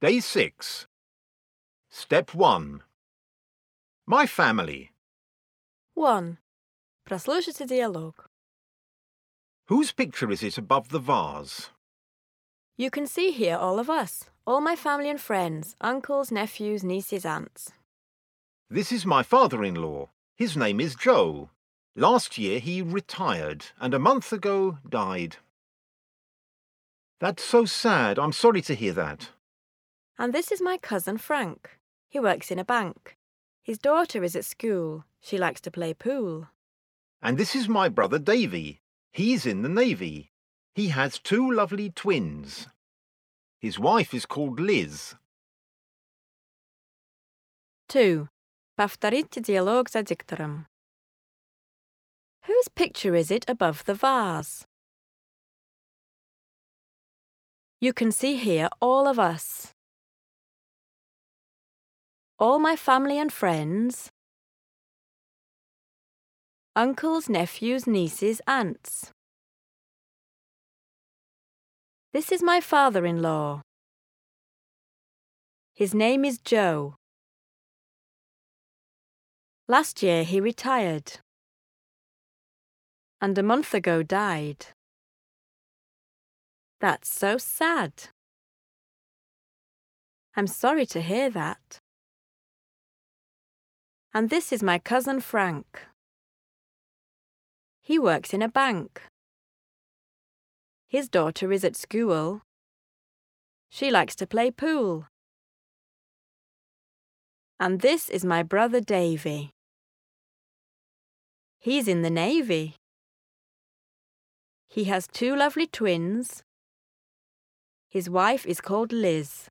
Day 6. Step 1. My family. 1. Прослушайте диалог. Whose picture is it above the vase? You can see here all of us, all my family and friends, uncles, nephews, nieces, aunts. This is my father in law. His name is Joe. Last year he retired and a month ago died. That's so sad. I'm sorry to hear that. And this is my cousin Frank. He works in a bank. His daughter is at school. She likes to play pool. And this is my brother Davy. He's in the Navy. He has two lovely twins. His wife is called Liz. 2. Повторите диалог за диктором. Whose picture is it above the vase? You can see here all of us. All my family and friends. Uncles, nephews, nieces, aunts. This is my father in law. His name is Joe. Last year he retired. And a month ago died. That's so sad. I'm sorry to hear that. And this is my cousin Frank. He works in a bank. His daughter is at school. She likes to play pool. And this is my brother Davy. He's in the Navy. He has two lovely twins. His wife is called Liz.